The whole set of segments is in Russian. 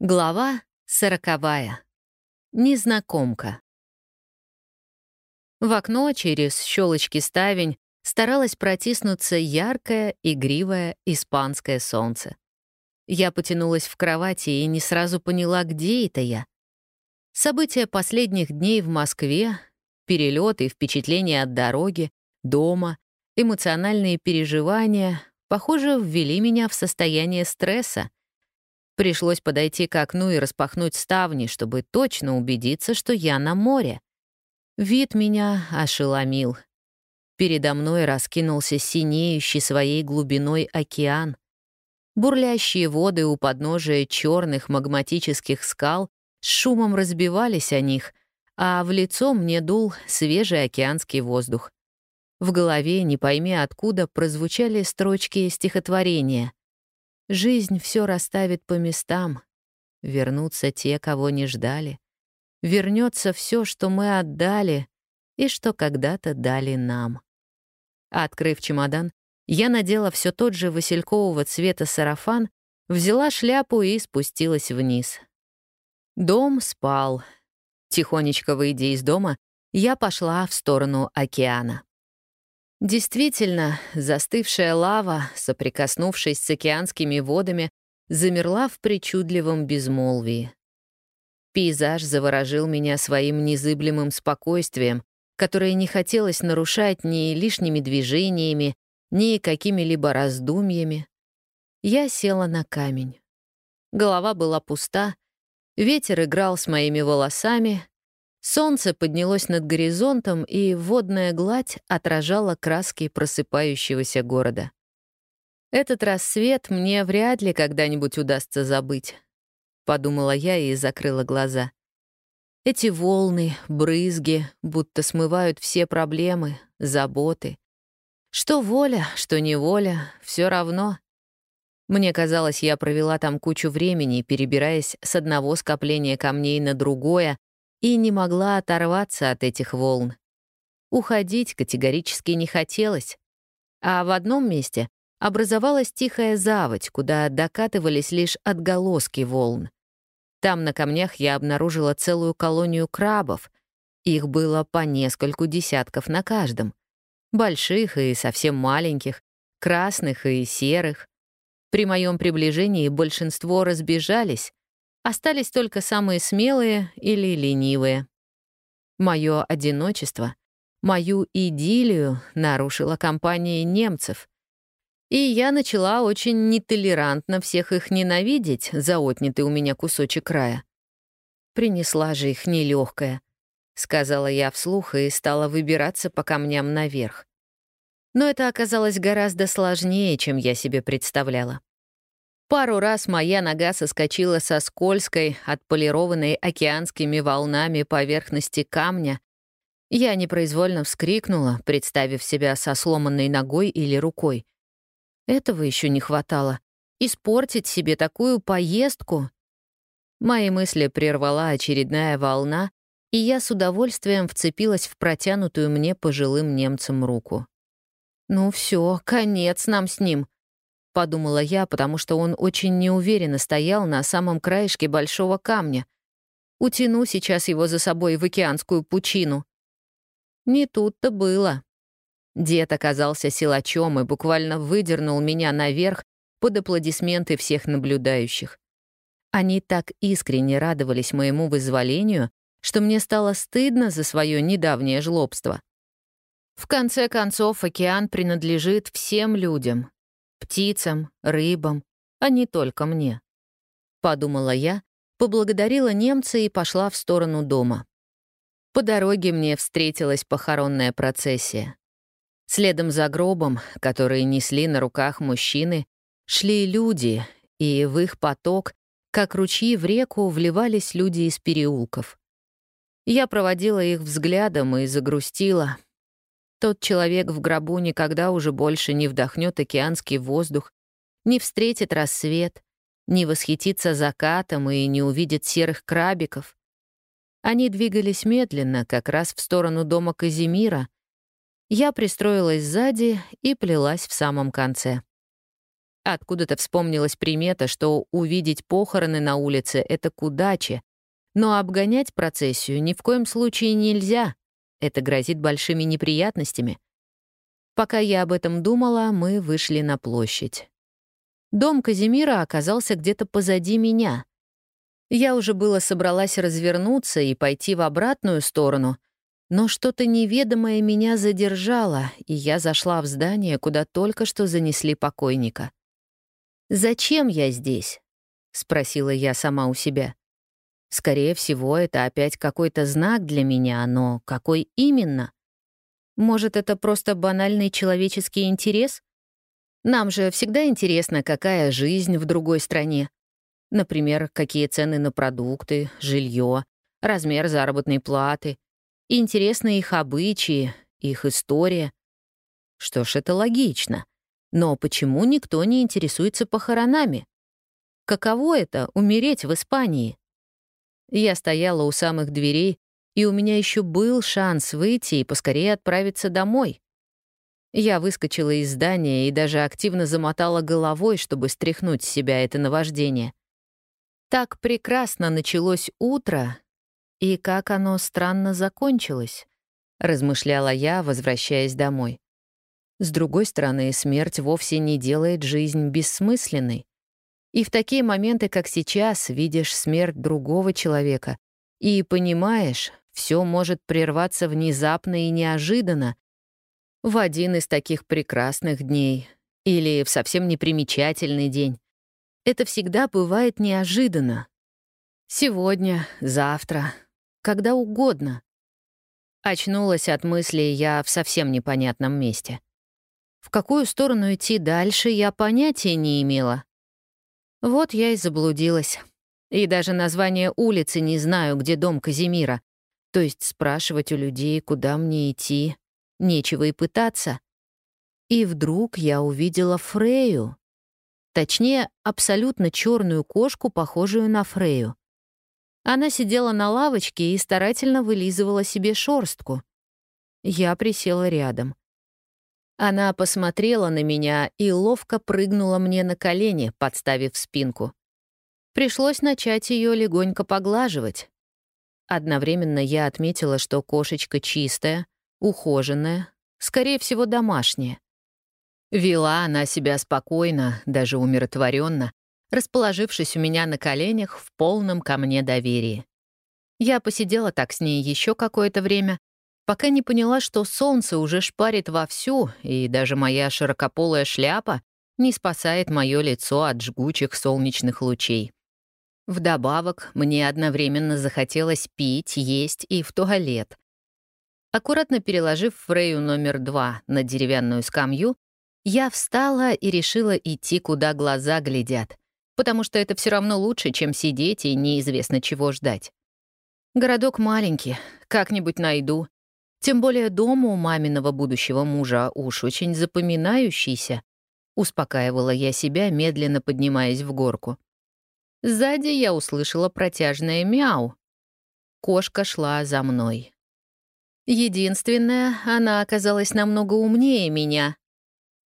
Глава сороковая. Незнакомка. В окно через щелочки ставень старалась протиснуться яркое, игривое испанское солнце. Я потянулась в кровати и не сразу поняла, где это я. События последних дней в Москве, перелеты впечатления от дороги, дома, эмоциональные переживания, похоже, ввели меня в состояние стресса — Пришлось подойти к окну и распахнуть ставни, чтобы точно убедиться, что я на море. Вид меня ошеломил. Передо мной раскинулся синеющий своей глубиной океан. Бурлящие воды у подножия черных магматических скал с шумом разбивались о них, а в лицо мне дул свежий океанский воздух. В голове, не пойми откуда, прозвучали строчки стихотворения. Жизнь все расставит по местам. Вернутся те, кого не ждали. Вернется все, что мы отдали и что когда-то дали нам. Открыв чемодан, я надела все тот же василькового цвета сарафан, взяла шляпу и спустилась вниз. Дом спал. Тихонечко выйдя из дома, я пошла в сторону океана. Действительно, застывшая лава, соприкоснувшись с океанскими водами, замерла в причудливом безмолвии. Пейзаж заворожил меня своим незыблемым спокойствием, которое не хотелось нарушать ни лишними движениями, ни какими-либо раздумьями. Я села на камень. Голова была пуста, ветер играл с моими волосами, Солнце поднялось над горизонтом, и водная гладь отражала краски просыпающегося города. «Этот рассвет мне вряд ли когда-нибудь удастся забыть», — подумала я и закрыла глаза. Эти волны, брызги, будто смывают все проблемы, заботы. Что воля, что неволя, все равно. Мне казалось, я провела там кучу времени, перебираясь с одного скопления камней на другое, и не могла оторваться от этих волн. Уходить категорически не хотелось. А в одном месте образовалась тихая заводь, куда докатывались лишь отголоски волн. Там на камнях я обнаружила целую колонию крабов. Их было по нескольку десятков на каждом. Больших и совсем маленьких, красных и серых. При моем приближении большинство разбежались, Остались только самые смелые или ленивые. Мое одиночество, мою идиллию нарушила компания немцев. И я начала очень нетолерантно всех их ненавидеть за отнятый у меня кусочек края. Принесла же их нелегкая, сказала я вслух и стала выбираться по камням наверх. Но это оказалось гораздо сложнее, чем я себе представляла. Пару раз моя нога соскочила со скользкой, отполированной океанскими волнами поверхности камня. Я непроизвольно вскрикнула, представив себя со сломанной ногой или рукой. Этого еще не хватало. Испортить себе такую поездку? Мои мысли прервала очередная волна, и я с удовольствием вцепилась в протянутую мне пожилым немцам руку. «Ну все, конец нам с ним», — подумала я, потому что он очень неуверенно стоял на самом краешке большого камня. Утяну сейчас его за собой в океанскую пучину. Не тут-то было. Дед оказался силачом и буквально выдернул меня наверх под аплодисменты всех наблюдающих. Они так искренне радовались моему вызволению, что мне стало стыдно за свое недавнее жлобство. В конце концов, океан принадлежит всем людям, птицам, рыбам, а не только мне. Подумала я, поблагодарила немца и пошла в сторону дома. По дороге мне встретилась похоронная процессия. Следом за гробом, которые несли на руках мужчины, шли люди, и в их поток, как ручьи в реку, вливались люди из переулков. Я проводила их взглядом и загрустила, тот человек в гробу никогда уже больше не вдохнет океанский воздух, не встретит рассвет, не восхитится закатом и не увидит серых крабиков. Они двигались медленно, как раз в сторону дома Казимира. Я пристроилась сзади и плелась в самом конце. Откуда-то вспомнилась примета, что увидеть похороны на улице — это к удаче, но обгонять процессию ни в коем случае нельзя. Это грозит большими неприятностями. Пока я об этом думала, мы вышли на площадь. Дом Казимира оказался где-то позади меня. Я уже было собралась развернуться и пойти в обратную сторону, но что-то неведомое меня задержало, и я зашла в здание, куда только что занесли покойника. «Зачем я здесь?» — спросила я сама у себя. Скорее всего, это опять какой-то знак для меня, но какой именно? Может, это просто банальный человеческий интерес? Нам же всегда интересно, какая жизнь в другой стране. Например, какие цены на продукты, жилье, размер заработной платы. Интересны их обычаи, их история. Что ж, это логично. Но почему никто не интересуется похоронами? Каково это — умереть в Испании? Я стояла у самых дверей, и у меня еще был шанс выйти и поскорее отправиться домой. Я выскочила из здания и даже активно замотала головой, чтобы стряхнуть с себя это наваждение. Так прекрасно началось утро, и как оно странно закончилось, размышляла я, возвращаясь домой. С другой стороны, смерть вовсе не делает жизнь бессмысленной. И в такие моменты, как сейчас, видишь смерть другого человека и понимаешь, все может прерваться внезапно и неожиданно, в один из таких прекрасных дней или в совсем непримечательный день. Это всегда бывает неожиданно. Сегодня, завтра, когда угодно. Очнулась от мысли я в совсем непонятном месте. В какую сторону идти дальше, я понятия не имела. Вот я и заблудилась. И даже название улицы не знаю, где дом Казимира. То есть спрашивать у людей, куда мне идти, Нечего и пытаться. И вдруг я увидела Фрею. Точнее, абсолютно черную кошку, похожую на Фрею. Она сидела на лавочке и старательно вылизывала себе шорстку. Я присела рядом. Она посмотрела на меня и ловко прыгнула мне на колени, подставив спинку. Пришлось начать ее легонько поглаживать. Одновременно я отметила, что кошечка чистая, ухоженная, скорее всего, домашняя. Вела она себя спокойно, даже умиротворенно, расположившись у меня на коленях в полном ко мне доверии. Я посидела так с ней еще какое-то время, пока не поняла, что солнце уже шпарит вовсю, и даже моя широкополая шляпа не спасает мое лицо от жгучих солнечных лучей. Вдобавок, мне одновременно захотелось пить, есть и в туалет. Аккуратно переложив Фрею номер два на деревянную скамью, я встала и решила идти, куда глаза глядят, потому что это все равно лучше, чем сидеть и неизвестно чего ждать. Городок маленький, как-нибудь найду. Тем более дом у маминого будущего мужа уж очень запоминающийся. Успокаивала я себя, медленно поднимаясь в горку. Сзади я услышала протяжное мяу. Кошка шла за мной. Единственное, она оказалась намного умнее меня.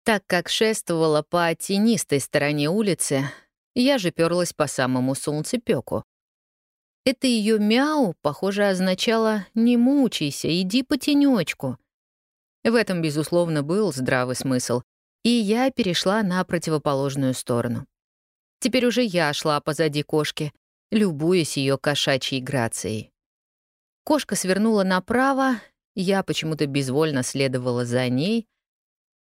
Так как шествовала по тенистой стороне улицы, я же перлась по самому солнцепёку. Это ее мяу, похоже, означало «не мучайся, иди по тенечку». В этом, безусловно, был здравый смысл, и я перешла на противоположную сторону. Теперь уже я шла позади кошки, любуясь ее кошачьей грацией. Кошка свернула направо, я почему-то безвольно следовала за ней.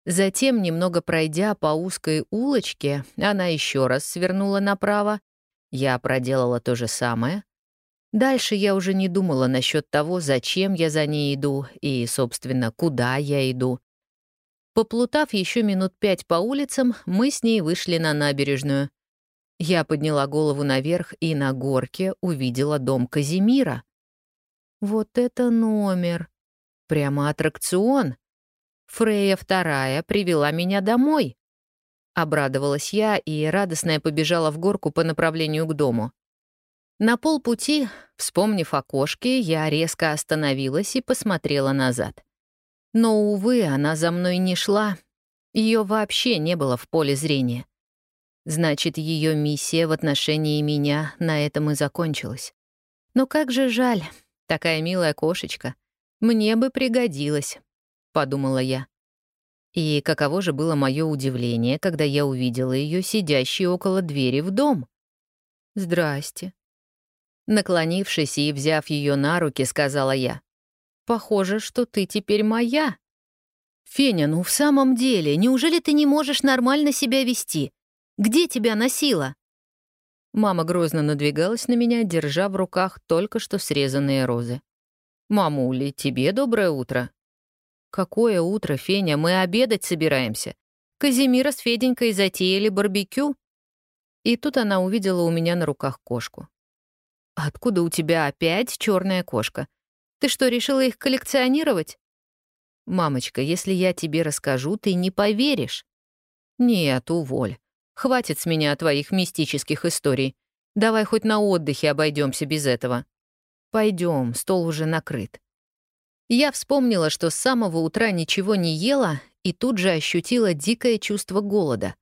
Затем, немного пройдя по узкой улочке, она еще раз свернула направо. Я проделала то же самое. Дальше я уже не думала насчет того, зачем я за ней иду и, собственно, куда я иду. Поплутав еще минут пять по улицам, мы с ней вышли на набережную. Я подняла голову наверх и на горке увидела дом Казимира. Вот это номер! Прямо аттракцион. Фрея вторая привела меня домой. Обрадовалась я и радостная побежала в горку по направлению к дому. На полпути, вспомнив о кошке, я резко остановилась и посмотрела назад. Но, увы, она за мной не шла. Ее вообще не было в поле зрения. Значит, ее миссия в отношении меня на этом и закончилась. Но как же жаль, такая милая кошечка. Мне бы пригодилась, — подумала я. И каково же было мое удивление, когда я увидела ее сидящей около двери в дом. «Здрасте». Наклонившись и взяв ее на руки, сказала я. «Похоже, что ты теперь моя». «Феня, ну в самом деле, неужели ты не можешь нормально себя вести? Где тебя носила?» Мама грозно надвигалась на меня, держа в руках только что срезанные розы. «Мамули, тебе доброе утро». «Какое утро, Феня, мы обедать собираемся. Казимира с Феденькой затеяли барбекю». И тут она увидела у меня на руках кошку. «Откуда у тебя опять черная кошка? Ты что, решила их коллекционировать?» «Мамочка, если я тебе расскажу, ты не поверишь». «Нет, уволь. Хватит с меня твоих мистических историй. Давай хоть на отдыхе обойдемся без этого. Пойдем, стол уже накрыт». Я вспомнила, что с самого утра ничего не ела, и тут же ощутила дикое чувство голода.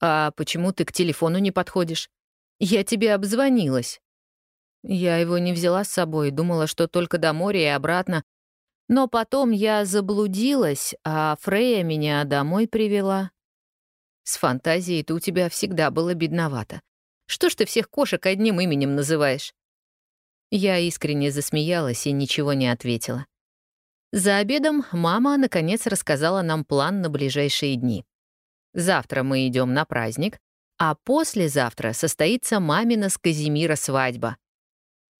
«А почему ты к телефону не подходишь? Я тебе обзвонилась». Я его не взяла с собой, думала, что только до моря и обратно, но потом я заблудилась, а Фрея меня домой привела. С фантазией-то у тебя всегда было бедновато. Что ж ты всех кошек одним именем называешь? Я искренне засмеялась и ничего не ответила. За обедом мама, наконец, рассказала нам план на ближайшие дни. Завтра мы идем на праздник, а послезавтра состоится мамина с Казимира свадьба.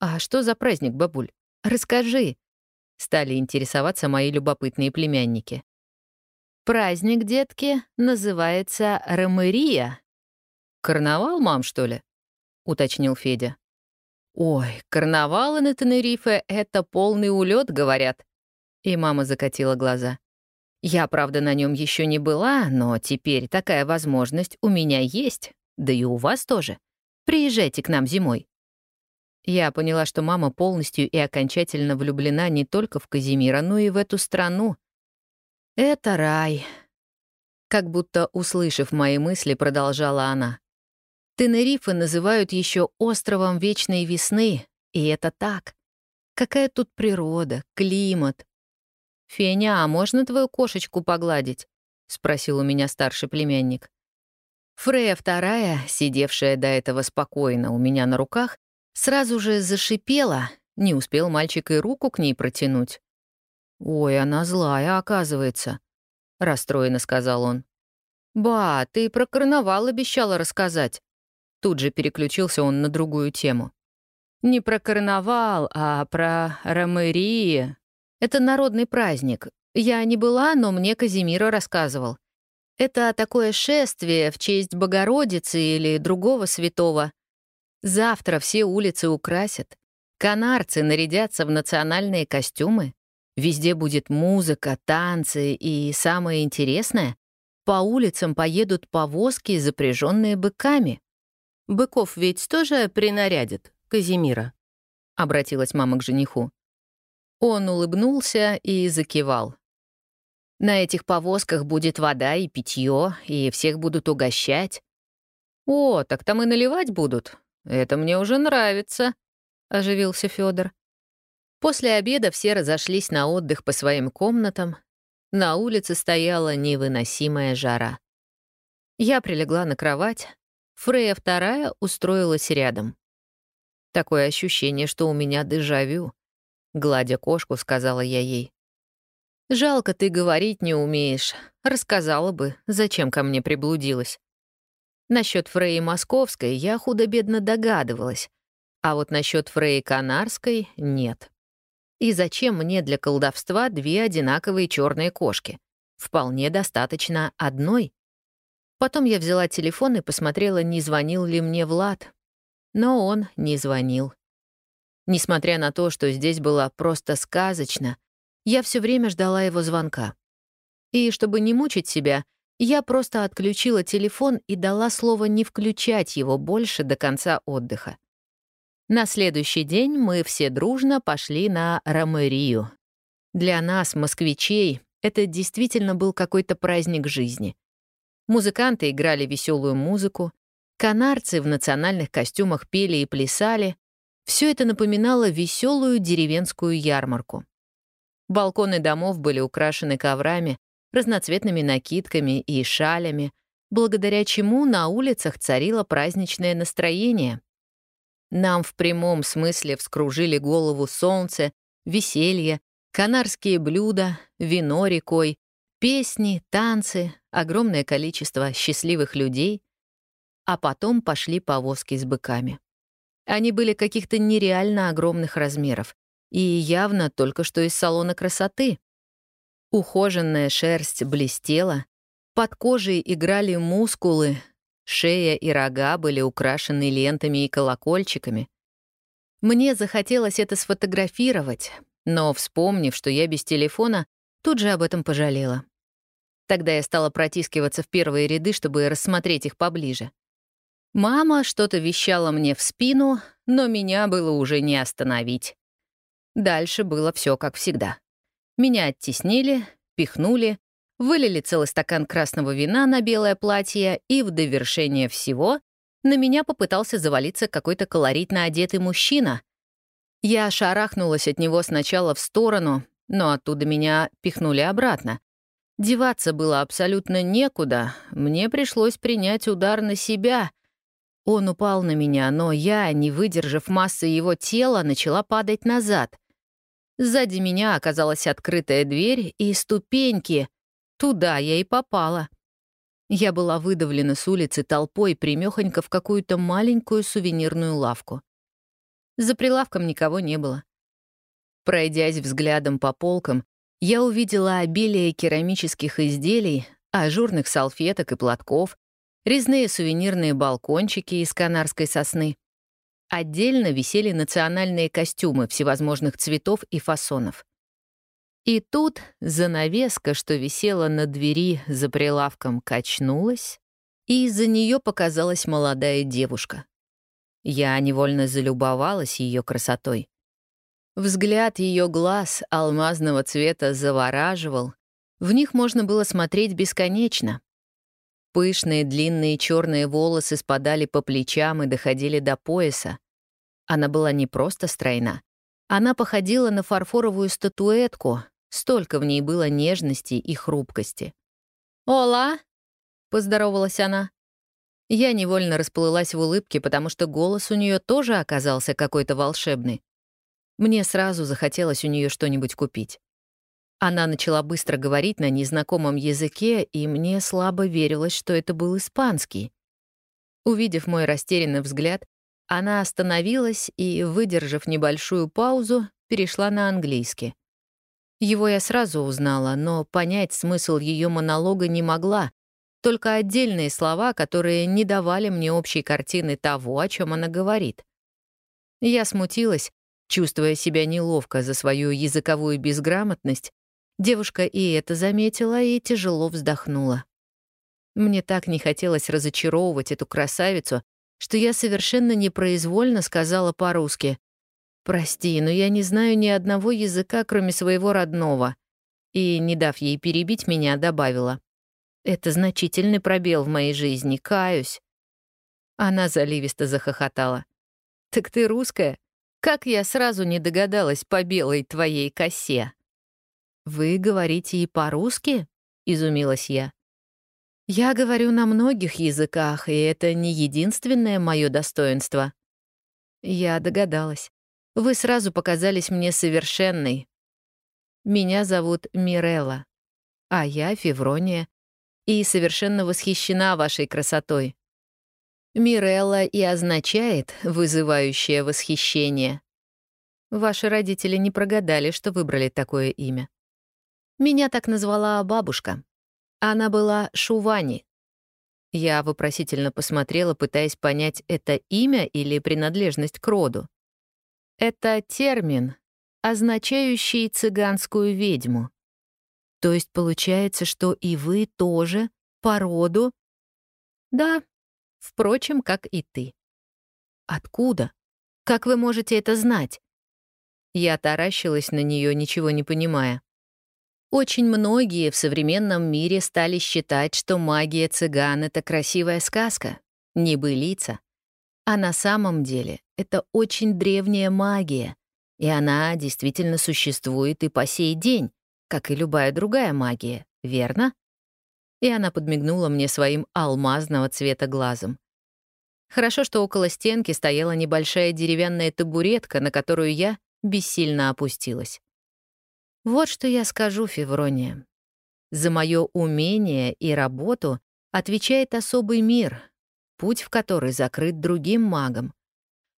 «А что за праздник, бабуль? Расскажи», стали интересоваться мои любопытные племянники. «Праздник, детки, называется Ромерия». «Карнавал, мам, что ли?» — уточнил Федя. «Ой, карнавалы на Тенерифе — это полный улет, говорят». И мама закатила глаза. «Я, правда, на нем еще не была, но теперь такая возможность у меня есть, да и у вас тоже. Приезжайте к нам зимой. Я поняла, что мама полностью и окончательно влюблена не только в Казимира, но и в эту страну. Это рай. Как будто, услышав мои мысли, продолжала она. Тенерифе называют еще островом вечной весны, и это так. Какая тут природа, климат. «Феня, а можно твою кошечку погладить?» — спросил у меня старший племянник. Фрея вторая, сидевшая до этого спокойно у меня на руках, Сразу же зашипела, не успел мальчик и руку к ней протянуть. «Ой, она злая, оказывается», — расстроенно сказал он. «Ба, ты про карнавал обещала рассказать». Тут же переключился он на другую тему. «Не про карнавал, а про ромерии. Это народный праздник. Я не была, но мне Казимира рассказывал. Это такое шествие в честь Богородицы или другого святого. Завтра все улицы украсят. Канарцы нарядятся в национальные костюмы. Везде будет музыка, танцы и, самое интересное, по улицам поедут повозки, запряженные быками. «Быков ведь тоже принарядят, Казимира», — обратилась мама к жениху. Он улыбнулся и закивал. «На этих повозках будет вода и питье, и всех будут угощать». «О, так там и наливать будут. «Это мне уже нравится», — оживился Федор. После обеда все разошлись на отдых по своим комнатам. На улице стояла невыносимая жара. Я прилегла на кровать, Фрея вторая устроилась рядом. Такое ощущение, что у меня дежавю. Гладя кошку, сказала я ей. «Жалко, ты говорить не умеешь. Рассказала бы, зачем ко мне приблудилась». Насчет Фреи Московской я худо-бедно догадывалась, а вот насчет Фреи Канарской — нет. И зачем мне для колдовства две одинаковые черные кошки? Вполне достаточно одной. Потом я взяла телефон и посмотрела, не звонил ли мне Влад. Но он не звонил. Несмотря на то, что здесь было просто сказочно, я все время ждала его звонка. И чтобы не мучить себя, я просто отключила телефон и дала слово не включать его больше до конца отдыха. На следующий день мы все дружно пошли на Ромерию. Для нас, москвичей, это действительно был какой-то праздник жизни. Музыканты играли веселую музыку, канарцы в национальных костюмах пели и плясали. Все это напоминало веселую деревенскую ярмарку. Балконы домов были украшены коврами, разноцветными накидками и шалями, благодаря чему на улицах царило праздничное настроение. Нам в прямом смысле вскружили голову солнце, веселье, канарские блюда, вино рекой, песни, танцы, огромное количество счастливых людей, а потом пошли повозки с быками. Они были каких-то нереально огромных размеров и явно только что из салона красоты. Ухоженная шерсть блестела, под кожей играли мускулы, шея и рога были украшены лентами и колокольчиками. Мне захотелось это сфотографировать, но, вспомнив, что я без телефона, тут же об этом пожалела. Тогда я стала протискиваться в первые ряды, чтобы рассмотреть их поближе. Мама что-то вещала мне в спину, но меня было уже не остановить. Дальше было все как всегда. Меня оттеснили, пихнули, вылили целый стакан красного вина на белое платье, и в довершение всего на меня попытался завалиться какой-то колоритно одетый мужчина. Я шарахнулась от него сначала в сторону, но оттуда меня пихнули обратно. Деваться было абсолютно некуда, мне пришлось принять удар на себя. Он упал на меня, но я, не выдержав массы его тела, начала падать назад. Сзади меня оказалась открытая дверь и ступеньки. Туда я и попала. Я была выдавлена с улицы толпой примехонько в какую-то маленькую сувенирную лавку. За прилавком никого не было. Пройдясь взглядом по полкам, я увидела обилие керамических изделий, ажурных салфеток и платков, резные сувенирные балкончики из канарской сосны. Отдельно висели национальные костюмы всевозможных цветов и фасонов. И тут занавеска, что висела на двери за прилавком, качнулась, и из-за нее показалась молодая девушка. Я невольно залюбовалась ее красотой. Взгляд ее глаз алмазного цвета завораживал. В них можно было смотреть бесконечно. Пышные длинные черные волосы спадали по плечам и доходили до пояса. Она была не просто стройна. Она походила на фарфоровую статуэтку, столько в ней было нежности и хрупкости. «Ола!» — поздоровалась она. Я невольно расплылась в улыбке, потому что голос у нее тоже оказался какой-то волшебный. Мне сразу захотелось у нее что-нибудь купить. Она начала быстро говорить на незнакомом языке, и мне слабо верилось, что это был испанский. Увидев мой растерянный взгляд, она остановилась и, выдержав небольшую паузу, перешла на английский. Его я сразу узнала, но понять смысл ее монолога не могла, только отдельные слова, которые не давали мне общей картины того, о чем она говорит. Я смутилась, Чувствуя себя неловко за свою языковую безграмотность, девушка и это заметила и тяжело вздохнула. Мне так не хотелось разочаровывать эту красавицу, что я совершенно непроизвольно сказала по-русски «Прости, но я не знаю ни одного языка, кроме своего родного», и, не дав ей перебить меня, добавила «Это значительный пробел в моей жизни, каюсь». Она заливисто захохотала. «Так ты русская? Как я сразу не догадалась по белой твоей косе. «Вы говорите и по-русски?» — изумилась я. «Я говорю на многих языках, и это не единственное мое достоинство». Я догадалась. Вы сразу показались мне совершенной. Меня зовут Мирелла, а я Феврония, и совершенно восхищена вашей красотой. Мирелла и означает «вызывающее восхищение». Ваши родители не прогадали, что выбрали такое имя. Меня так назвала бабушка. Она была Шувани. Я вопросительно посмотрела, пытаясь понять, это имя или принадлежность к роду. Это термин, означающий цыганскую ведьму. То есть получается, что и вы тоже по роду? Да, Впрочем, как и ты. Откуда? Как вы можете это знать? Я таращилась на нее, ничего не понимая. Очень многие в современном мире стали считать, что магия цыган — это красивая сказка, небылица. А на самом деле это очень древняя магия, и она действительно существует и по сей день, как и любая другая магия, верно? И она подмигнула мне своим алмазного цвета глазом. Хорошо, что около стенки стояла небольшая деревянная табуретка, на которую я бессильно опустилась. Вот что я скажу, Феврония. За мое умение и работу отвечает особый мир, путь в который закрыт другим магам.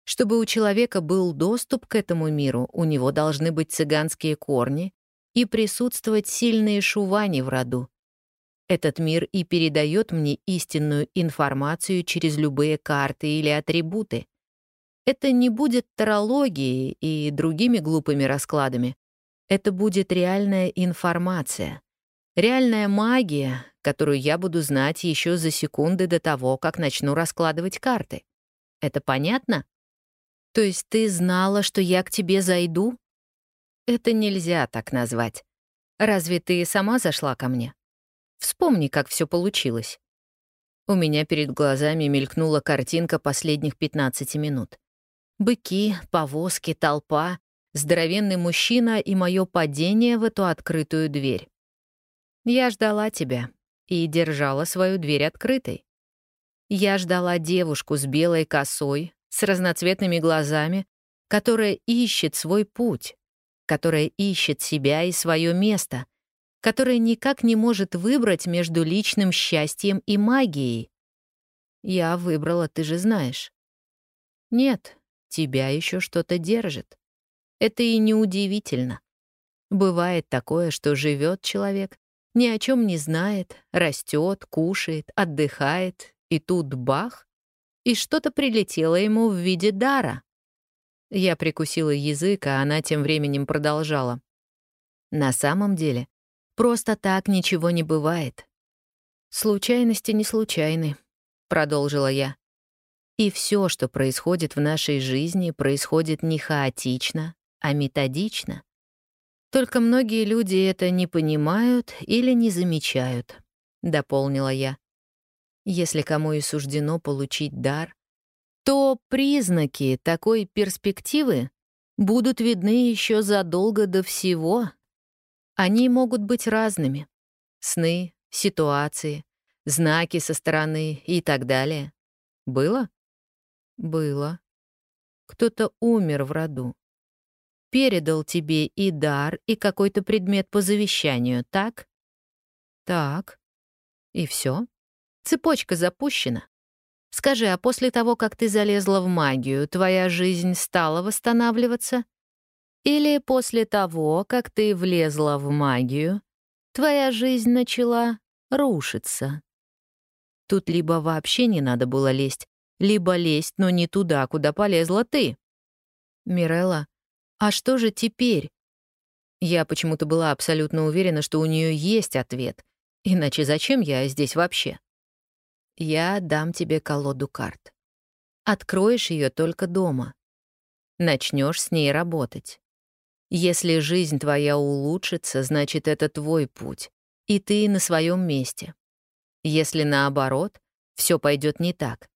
Чтобы у человека был доступ к этому миру, у него должны быть цыганские корни и присутствовать сильные шувани в роду. Этот мир и передает мне истинную информацию через любые карты или атрибуты. Это не будет тарологией и другими глупыми раскладами. Это будет реальная информация. Реальная магия, которую я буду знать еще за секунды до того, как начну раскладывать карты. Это понятно? То есть ты знала, что я к тебе зайду? Это нельзя так назвать. Разве ты сама зашла ко мне? Вспомни, как все получилось. У меня перед глазами мелькнула картинка последних 15 минут. Быки, повозки, толпа, здоровенный мужчина и мое падение в эту открытую дверь. Я ждала тебя и держала свою дверь открытой. Я ждала девушку с белой косой, с разноцветными глазами, которая ищет свой путь, которая ищет себя и свое место, которая никак не может выбрать между личным счастьем и магией. Я выбрала, ты же знаешь. Нет, тебя еще что-то держит. Это и неудивительно. Бывает такое, что живет человек, ни о чем не знает, растет, кушает, отдыхает, и тут бах, и что-то прилетело ему в виде дара. Я прикусила язык, а она тем временем продолжала. На самом деле, Просто так ничего не бывает. Случайности не случайны, продолжила я. И все, что происходит в нашей жизни, происходит не хаотично, а методично. Только многие люди это не понимают или не замечают, дополнила я. Если кому и суждено получить дар, то признаки такой перспективы будут видны еще задолго до всего, они могут быть разными. Сны, ситуации, знаки со стороны и так далее. Было? Было. Кто-то умер в роду. Передал тебе и дар, и какой-то предмет по завещанию, так? Так. И все. Цепочка запущена. Скажи, а после того, как ты залезла в магию, твоя жизнь стала восстанавливаться? Или после того, как ты влезла в магию, твоя жизнь начала рушиться. Тут либо вообще не надо было лезть, либо лезть, но не туда, куда полезла ты. Мирелла, а что же теперь? Я почему-то была абсолютно уверена, что у нее есть ответ. Иначе зачем я здесь вообще? Я дам тебе колоду карт. Откроешь ее только дома. Начнешь с ней работать. Если жизнь твоя улучшится, значит, это твой путь, и ты на своем месте. Если наоборот, все пойдет не так,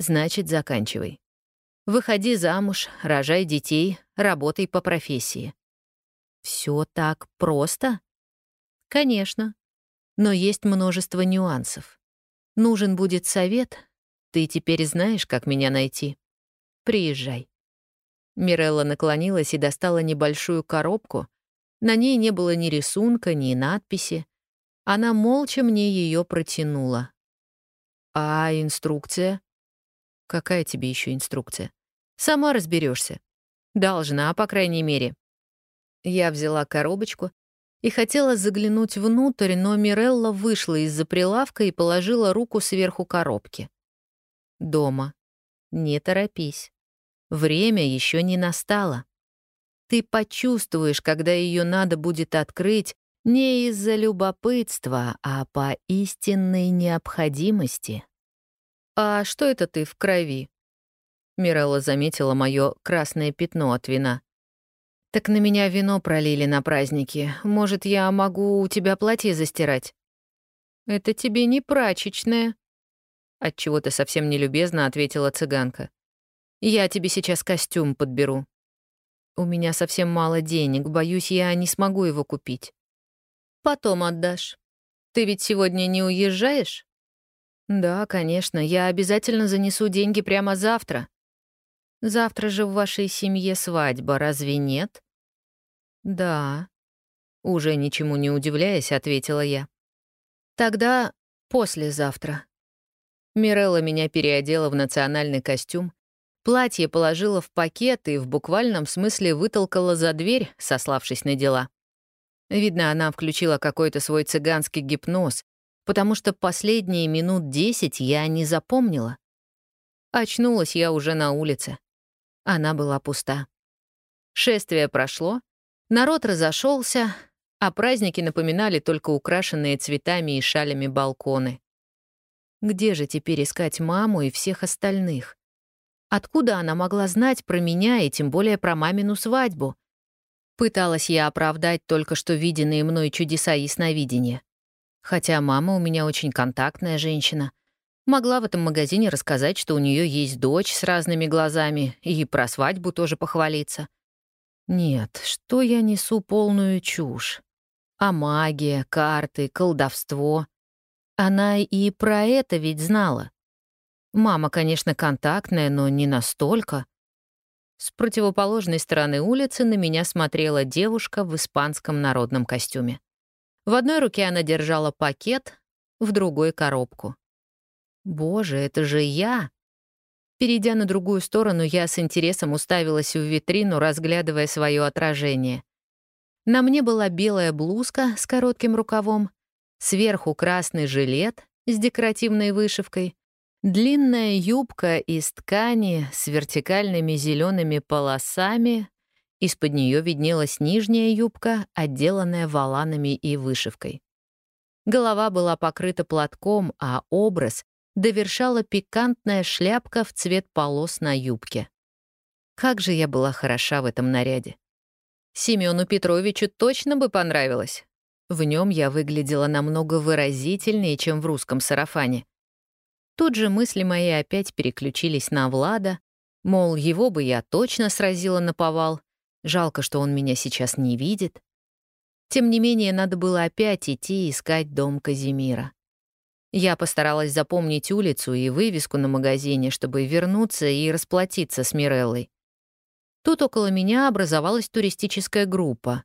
значит, заканчивай. Выходи замуж, рожай детей, работай по профессии. Все так просто? Конечно. Но есть множество нюансов. Нужен будет совет. Ты теперь знаешь, как меня найти. Приезжай. Мирелла наклонилась и достала небольшую коробку. На ней не было ни рисунка, ни надписи. Она молча мне ее протянула. «А инструкция?» «Какая тебе еще инструкция?» «Сама разберешься. Должна, по крайней мере». Я взяла коробочку и хотела заглянуть внутрь, но Мирелла вышла из-за прилавка и положила руку сверху коробки. «Дома. Не торопись». Время еще не настало. Ты почувствуешь, когда ее надо будет открыть не из-за любопытства, а по истинной необходимости. «А что это ты в крови?» Мирелла заметила мое красное пятно от вина. «Так на меня вино пролили на празднике. Может, я могу у тебя платье застирать?» «Это тебе не прачечное», — отчего-то совсем нелюбезно ответила цыганка. «Я тебе сейчас костюм подберу. У меня совсем мало денег, боюсь, я не смогу его купить». «Потом отдашь. Ты ведь сегодня не уезжаешь?» «Да, конечно, я обязательно занесу деньги прямо завтра. Завтра же в вашей семье свадьба, разве нет?» «Да», — уже ничему не удивляясь, ответила я. «Тогда послезавтра». Мирелла меня переодела в национальный костюм, платье положила в пакет и в буквальном смысле вытолкала за дверь, сославшись на дела. Видно, она включила какой-то свой цыганский гипноз, потому что последние минут десять я не запомнила. Очнулась я уже на улице. Она была пуста. Шествие прошло, народ разошелся, а праздники напоминали только украшенные цветами и шалями балконы. Где же теперь искать маму и всех остальных? Откуда она могла знать про меня и тем более про мамину свадьбу? Пыталась я оправдать только что виденные мной чудеса ясновидения. Хотя мама у меня очень контактная женщина. Могла в этом магазине рассказать, что у нее есть дочь с разными глазами, и про свадьбу тоже похвалиться. Нет, что я несу полную чушь. А магия, карты, колдовство. Она и про это ведь знала. Мама, конечно, контактная, но не настолько. С противоположной стороны улицы на меня смотрела девушка в испанском народном костюме. В одной руке она держала пакет, в другой — коробку. «Боже, это же я!» Перейдя на другую сторону, я с интересом уставилась в витрину, разглядывая свое отражение. На мне была белая блузка с коротким рукавом, сверху красный жилет с декоративной вышивкой, длинная юбка из ткани с вертикальными зелеными полосами из-под нее виднелась нижняя юбка, отделанная воланами и вышивкой. Голова была покрыта платком, а образ довершала пикантная шляпка в цвет полос на юбке. Как же я была хороша в этом наряде. Семену Петровичу точно бы понравилось. В нем я выглядела намного выразительнее, чем в русском сарафане. Тут же мысли мои опять переключились на Влада, мол, его бы я точно сразила на повал, Жалко, что он меня сейчас не видит. Тем не менее, надо было опять идти искать дом Казимира. Я постаралась запомнить улицу и вывеску на магазине, чтобы вернуться и расплатиться с Миреллой. Тут около меня образовалась туристическая группа.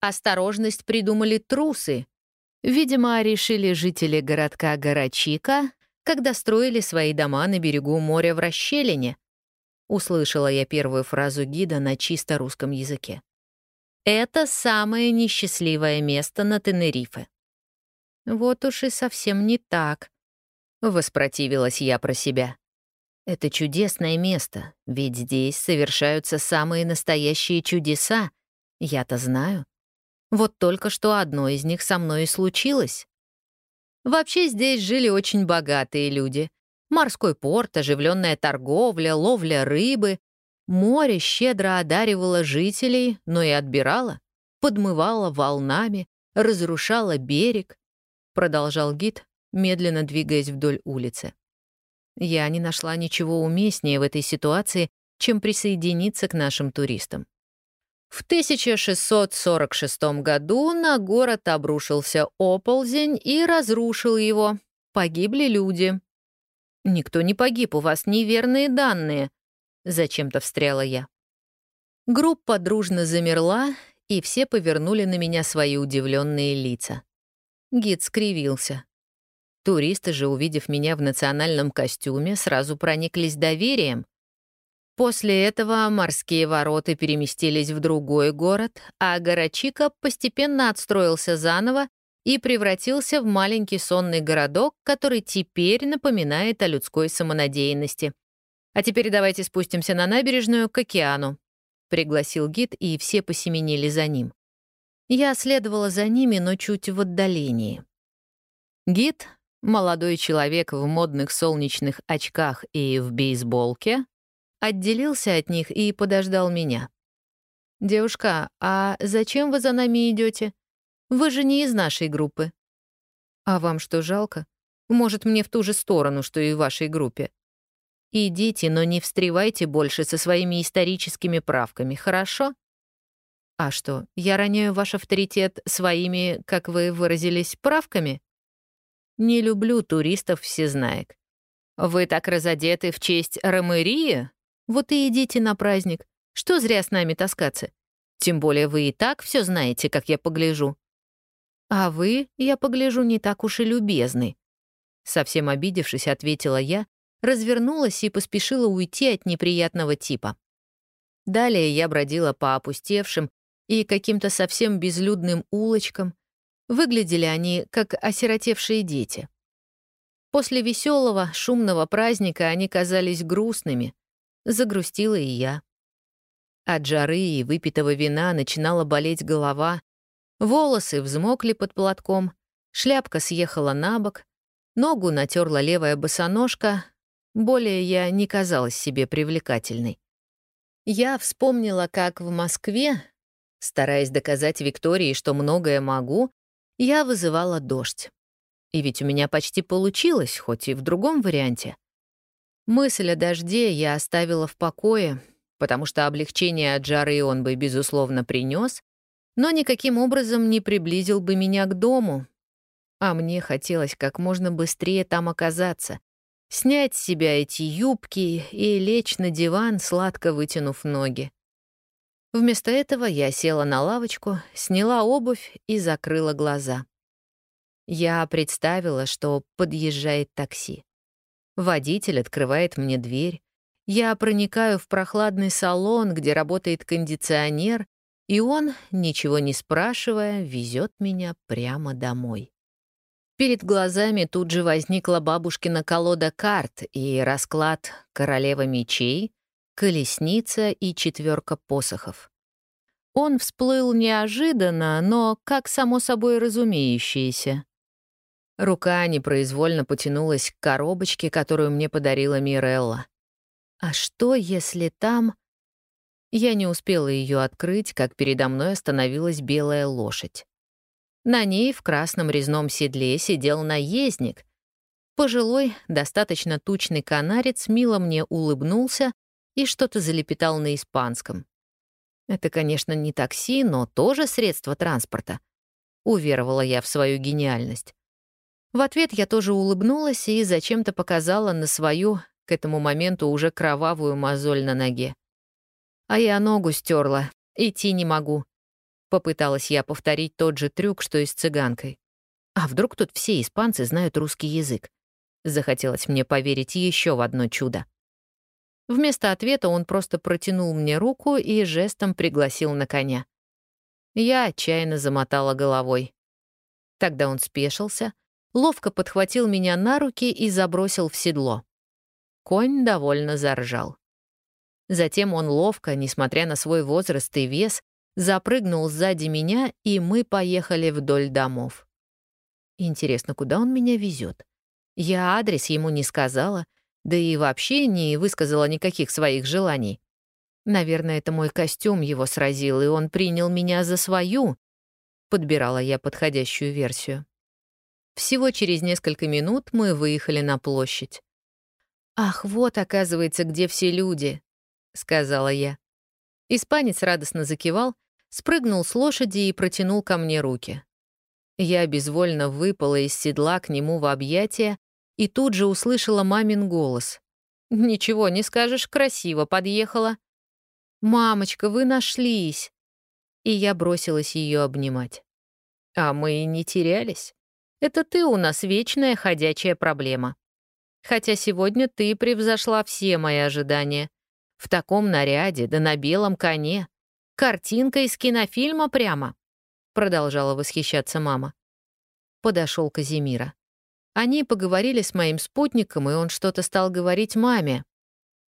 Осторожность придумали трусы. Видимо, решили жители городка Горачика, когда строили свои дома на берегу моря в расщелине, Услышала я первую фразу гида на чисто русском языке. «Это самое несчастливое место на Тенерифе». «Вот уж и совсем не так», — воспротивилась я про себя. «Это чудесное место, ведь здесь совершаются самые настоящие чудеса, я-то знаю. Вот только что одно из них со мной и случилось. Вообще здесь жили очень богатые люди, Морской порт, оживленная торговля, ловля рыбы. Море щедро одаривало жителей, но и отбирало, подмывало волнами, разрушало берег, продолжал гид, медленно двигаясь вдоль улицы. Я не нашла ничего уместнее в этой ситуации, чем присоединиться к нашим туристам. В 1646 году на город обрушился оползень и разрушил его. Погибли люди, «Никто не погиб, у вас неверные данные», — зачем-то встряла я. Группа дружно замерла, и все повернули на меня свои удивленные лица. Гид скривился. Туристы же, увидев меня в национальном костюме, сразу прониклись доверием. После этого морские ворота переместились в другой город, а Горочика постепенно отстроился заново и превратился в маленький сонный городок, который теперь напоминает о людской самонадеянности. А теперь давайте спустимся на набережную к океану. Пригласил гид, и все посеменили за ним. Я следовала за ними, но чуть в отдалении. Гид, молодой человек в модных солнечных очках и в бейсболке, отделился от них и подождал меня. «Девушка, а зачем вы за нами идете? Вы же не из нашей группы». «А вам что, жалко? Может, мне в ту же сторону, что и в вашей группе?» «Идите, но не встревайте больше со своими историческими правками, хорошо?» «А что, я роняю ваш авторитет своими, как вы выразились, правками?» «Не люблю туристов-всезнаек. Вы так разодеты в честь Ромерии? Вот и идите на праздник. Что зря с нами таскаться? Тем более вы и так все знаете, как я погляжу. А вы, я погляжу, не так уж и любезны. Совсем обидевшись, ответила я, развернулась и поспешила уйти от неприятного типа. Далее я бродила по опустевшим и каким-то совсем безлюдным улочкам. Выглядели они, как осиротевшие дети. После веселого, шумного праздника они казались грустными. Загрустила и я. От жары и выпитого вина начинала болеть голова, волосы взмокли под платком, шляпка съехала на бок, ногу натерла левая босоножка, более я не казалась себе привлекательной. Я вспомнила, как в Москве, стараясь доказать Виктории, что многое могу, я вызывала дождь. И ведь у меня почти получилось, хоть и в другом варианте. Мысль о дожде я оставила в покое, потому что облегчение от жары он бы, безусловно, принес, но никаким образом не приблизил бы меня к дому. А мне хотелось как можно быстрее там оказаться, снять с себя эти юбки и лечь на диван, сладко вытянув ноги. Вместо этого я села на лавочку, сняла обувь и закрыла глаза. Я представила, что подъезжает такси. Водитель открывает мне дверь, я проникаю в прохладный салон, где работает кондиционер, и он, ничего не спрашивая, везет меня прямо домой. Перед глазами тут же возникла бабушкина колода карт и расклад «Королева мечей», «Колесница» и «Четверка посохов». Он всплыл неожиданно, но как само собой разумеющееся. Рука непроизвольно потянулась к коробочке, которую мне подарила Мирелла. А что, если там... Я не успела ее открыть, как передо мной остановилась белая лошадь. На ней в красном резном седле сидел наездник. Пожилой, достаточно тучный канарец мило мне улыбнулся и что-то залепетал на испанском. Это, конечно, не такси, но тоже средство транспорта. Уверовала я в свою гениальность. В ответ я тоже улыбнулась и зачем-то показала на свою к этому моменту уже кровавую мозоль на ноге. А я ногу стерла, идти не могу. Попыталась я повторить тот же трюк, что и с цыганкой. А вдруг тут все испанцы знают русский язык? Захотелось мне поверить еще в одно чудо. Вместо ответа он просто протянул мне руку и жестом пригласил на коня. Я отчаянно замотала головой. Тогда он спешился, ловко подхватил меня на руки и забросил в седло. Конь довольно заржал. Затем он ловко, несмотря на свой возраст и вес, запрыгнул сзади меня, и мы поехали вдоль домов. Интересно, куда он меня везет? Я адрес ему не сказала, да и вообще не высказала никаких своих желаний. Наверное, это мой костюм его сразил, и он принял меня за свою. Подбирала я подходящую версию. Всего через несколько минут мы выехали на площадь. «Ах, вот, оказывается, где все люди», — сказала я. Испанец радостно закивал, спрыгнул с лошади и протянул ко мне руки. Я безвольно выпала из седла к нему в объятия и тут же услышала мамин голос. «Ничего не скажешь, красиво подъехала». «Мамочка, вы нашлись!» И я бросилась ее обнимать. «А мы и не терялись. Это ты у нас вечная ходячая проблема. Хотя сегодня ты превзошла все мои ожидания. В таком наряде, да на белом коне. Картинка из кинофильма прямо. Продолжала восхищаться мама. Подошел Казимира. Они поговорили с моим спутником, и он что-то стал говорить маме.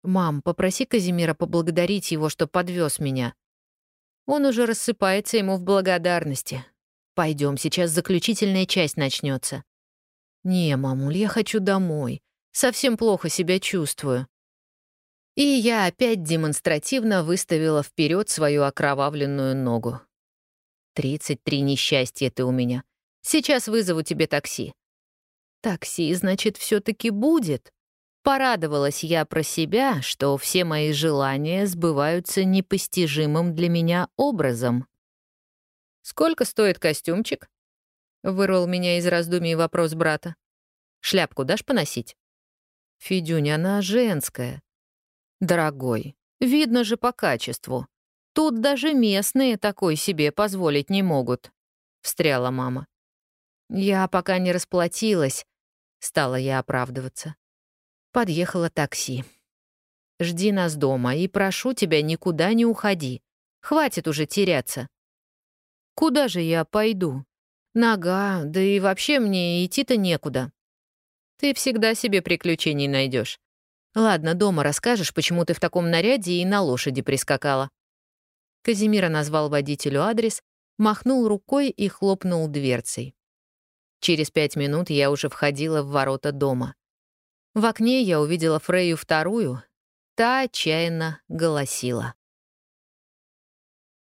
«Мам, попроси Казимира поблагодарить его, что подвез меня». Он уже рассыпается ему в благодарности. Пойдем, сейчас заключительная часть начнется. «Не, мамуль, я хочу домой. Совсем плохо себя чувствую. И я опять демонстративно выставила вперед свою окровавленную ногу. «Тридцать три несчастья ты у меня. Сейчас вызову тебе такси». «Такси, значит, все таки будет?» Порадовалась я про себя, что все мои желания сбываются непостижимым для меня образом. «Сколько стоит костюмчик?» — вырвал меня из раздумий вопрос брата. «Шляпку дашь поносить?» «Федюня, она женская. Дорогой, видно же по качеству. Тут даже местные такой себе позволить не могут», — встряла мама. «Я пока не расплатилась», — стала я оправдываться. Подъехало такси. «Жди нас дома и прошу тебя, никуда не уходи. Хватит уже теряться». «Куда же я пойду? Нога, да и вообще мне идти-то некуда». «Ты всегда себе приключений найдешь. Ладно, дома расскажешь, почему ты в таком наряде и на лошади прискакала». Казимира назвал водителю адрес, махнул рукой и хлопнул дверцей. Через пять минут я уже входила в ворота дома. В окне я увидела Фрею вторую, та отчаянно голосила.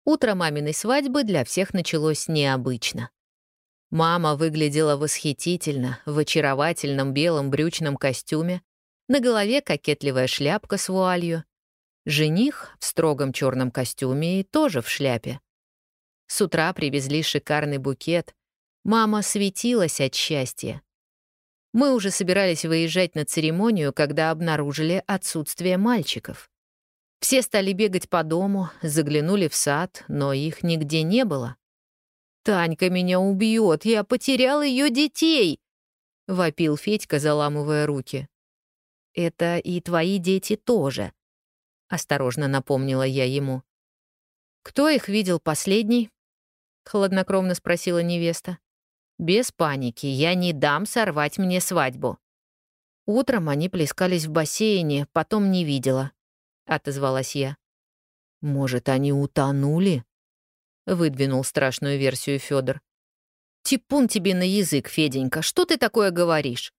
Утро маминой свадьбы для всех началось необычно. Мама выглядела восхитительно в очаровательном белом брючном костюме, на голове кокетливая шляпка с вуалью. Жених в строгом черном костюме и тоже в шляпе. С утра привезли шикарный букет. Мама светилась от счастья. Мы уже собирались выезжать на церемонию, когда обнаружили отсутствие мальчиков. Все стали бегать по дому, заглянули в сад, но их нигде не было. «Танька меня убьет, я потерял ее детей!» — вопил Федька, заламывая руки. «Это и твои дети тоже», — осторожно напомнила я ему. «Кто их видел последний?» — хладнокровно спросила невеста. «Без паники, я не дам сорвать мне свадьбу». Утром они плескались в бассейне, потом не видела, — отозвалась я. «Может, они утонули?» — выдвинул страшную версию Федор. «Типун тебе на язык, Феденька, что ты такое говоришь?»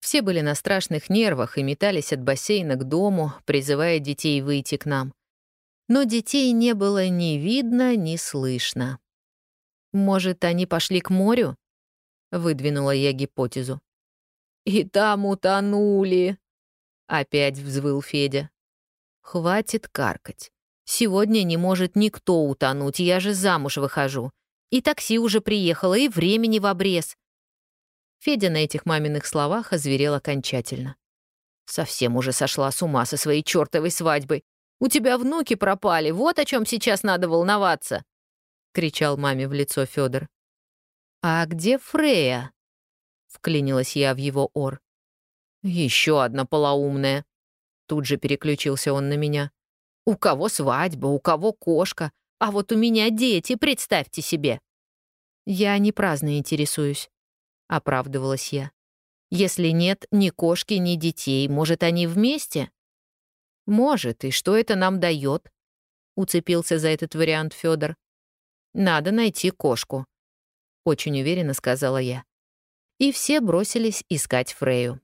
Все были на страшных нервах и метались от бассейна к дому, призывая детей выйти к нам. Но детей не было ни видно, ни слышно. «Может, они пошли к морю?» — выдвинула я гипотезу. «И там утонули!» — опять взвыл Федя. «Хватит каркать. Сегодня не может никто утонуть, я же замуж выхожу. И такси уже приехало, и времени в обрез. Федя на этих маминых словах озверел окончательно. «Совсем уже сошла с ума со своей чертовой свадьбой. У тебя внуки пропали, вот о чем сейчас надо волноваться!» — кричал маме в лицо Федор. «А где Фрея?» — вклинилась я в его ор. Еще одна полоумная!» Тут же переключился он на меня. «У кого свадьба, у кого кошка, а вот у меня дети, представьте себе!» «Я не праздно интересуюсь», — оправдывалась я. «Если нет ни кошки, ни детей, может, они вместе?» «Может, и что это нам дает?» — уцепился за этот вариант Федор. «Надо найти кошку», — очень уверенно сказала я. И все бросились искать Фрею.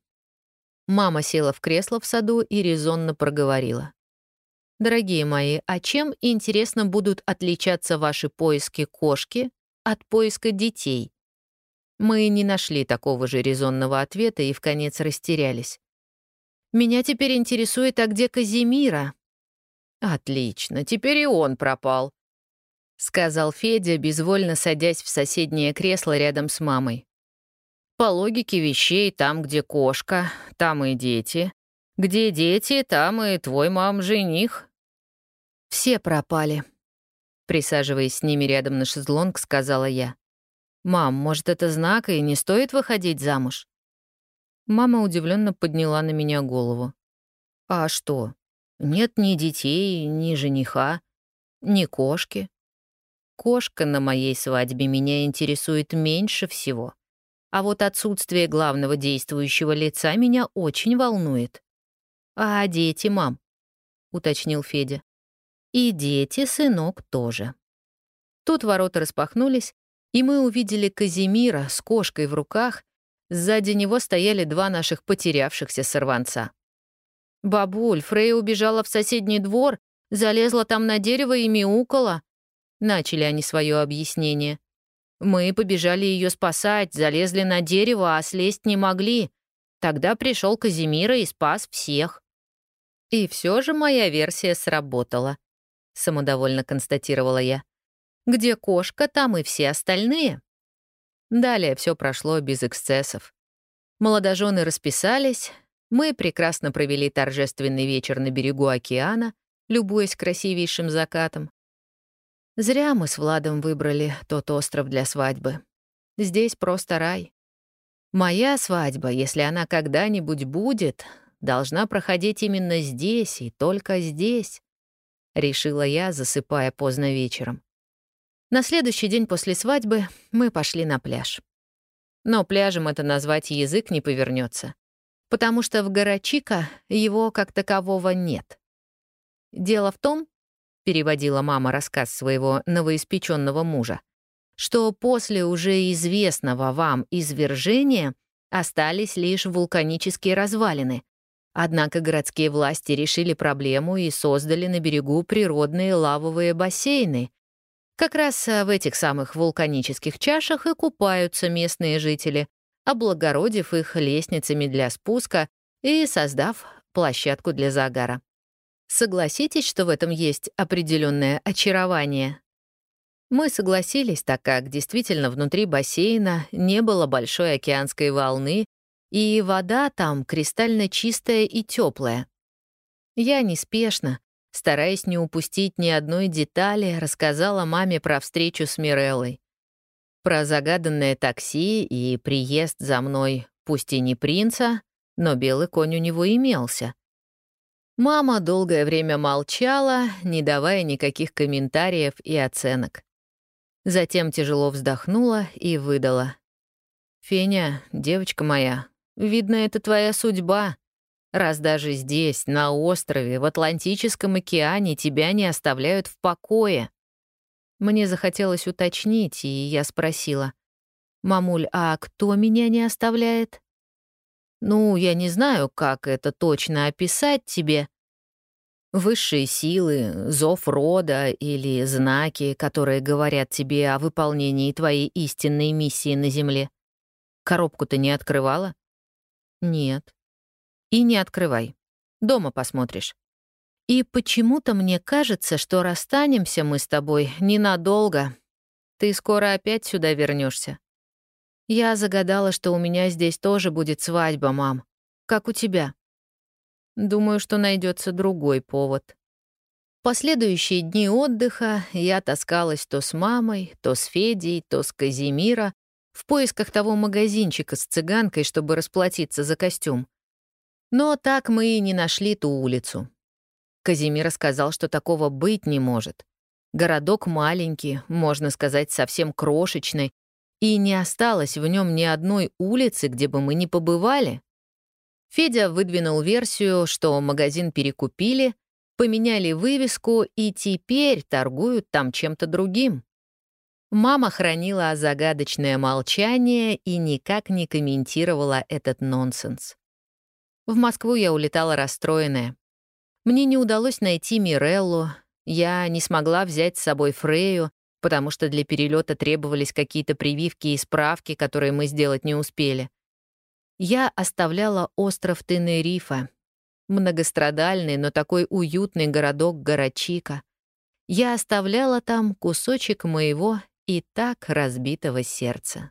Мама села в кресло в саду и резонно проговорила. «Дорогие мои, а чем, интересно, будут отличаться ваши поиски кошки от поиска детей?» Мы не нашли такого же резонного ответа и в конец растерялись. «Меня теперь интересует, а где Казимира?» «Отлично, теперь и он пропал», — сказал Федя, безвольно садясь в соседнее кресло рядом с мамой. «По логике вещей, там, где кошка, там и дети. Где дети, там и твой мам-жених». «Все пропали», — присаживаясь с ними рядом на шезлонг, сказала я. «Мам, может, это знак, и не стоит выходить замуж?» Мама удивленно подняла на меня голову. «А что? Нет ни детей, ни жениха, ни кошки. Кошка на моей свадьбе меня интересует меньше всего. А вот отсутствие главного действующего лица меня очень волнует. А дети, мам?» — уточнил Федя. «И дети, сынок, тоже». Тут ворота распахнулись, и мы увидели Казимира с кошкой в руках. Сзади него стояли два наших потерявшихся сорванца. «Бабуль, Фрейя убежала в соседний двор, залезла там на дерево и мяукала». Начали они свое объяснение. Мы побежали ее спасать, залезли на дерево, а слезть не могли. Тогда пришел Казимира и спас всех. И все же моя версия сработала, самодовольно констатировала я. Где кошка, там и все остальные. Далее все прошло без эксцессов. Молодожены расписались, мы прекрасно провели торжественный вечер на берегу океана, любуясь красивейшим закатом. Зря мы с Владом выбрали тот остров для свадьбы. Здесь просто рай. Моя свадьба, если она когда-нибудь будет, должна проходить именно здесь и только здесь, — решила я, засыпая поздно вечером. На следующий день после свадьбы мы пошли на пляж. Но пляжем это назвать язык не повернется, потому что в Гарачика его как такового нет. Дело в том, — переводила мама рассказ своего новоиспеченного мужа, что после уже известного вам извержения остались лишь вулканические развалины. Однако городские власти решили проблему и создали на берегу природные лавовые бассейны, как раз э, в этих самых вулканических чашах и купаются местные жители, облагородив их лестницами для спуска и создав площадку для загара. Согласитесь, что в этом есть определенное очарование? Мы согласились, так как действительно внутри бассейна не было большой океанской волны, и вода там кристально чистая и теплая. Я неспешно, стараясь не упустить ни одной детали, рассказала маме про встречу с Миреллой. Про загаданное такси и приезд за мной, пусть и не принца, но белый конь у него имелся. Мама долгое время молчала, не давая никаких комментариев и оценок. Затем тяжело вздохнула и выдала. «Феня, девочка моя, видно, это твоя судьба раз даже здесь, на острове, в Атлантическом океане тебя не оставляют в покое. Мне захотелось уточнить, и я спросила, «Мамуль, а кто меня не оставляет?» «Ну, я не знаю, как это точно описать тебе. Высшие силы, зов рода или знаки, которые говорят тебе о выполнении твоей истинной миссии на Земле. Коробку ты не открывала?» «Нет», и не открывай. Дома посмотришь. И почему-то мне кажется, что расстанемся мы с тобой ненадолго. Ты скоро опять сюда вернешься. Я загадала, что у меня здесь тоже будет свадьба, мам. Как у тебя? Думаю, что найдется другой повод. Последующие дни отдыха я таскалась то с мамой, то с Федей, то с Казимира в поисках того магазинчика с цыганкой, чтобы расплатиться за костюм. Но так мы и не нашли ту улицу. Казимир сказал, что такого быть не может. Городок маленький, можно сказать, совсем крошечный, и не осталось в нем ни одной улицы, где бы мы не побывали. Федя выдвинул версию, что магазин перекупили, поменяли вывеску и теперь торгуют там чем-то другим. Мама хранила загадочное молчание и никак не комментировала этот нонсенс. В Москву я улетала расстроенная. Мне не удалось найти Миреллу, я не смогла взять с собой Фрею, потому что для перелета требовались какие-то прививки и справки, которые мы сделать не успели. Я оставляла остров Тенерифа, многострадальный, но такой уютный городок Гарачика. Я оставляла там кусочек моего и так разбитого сердца.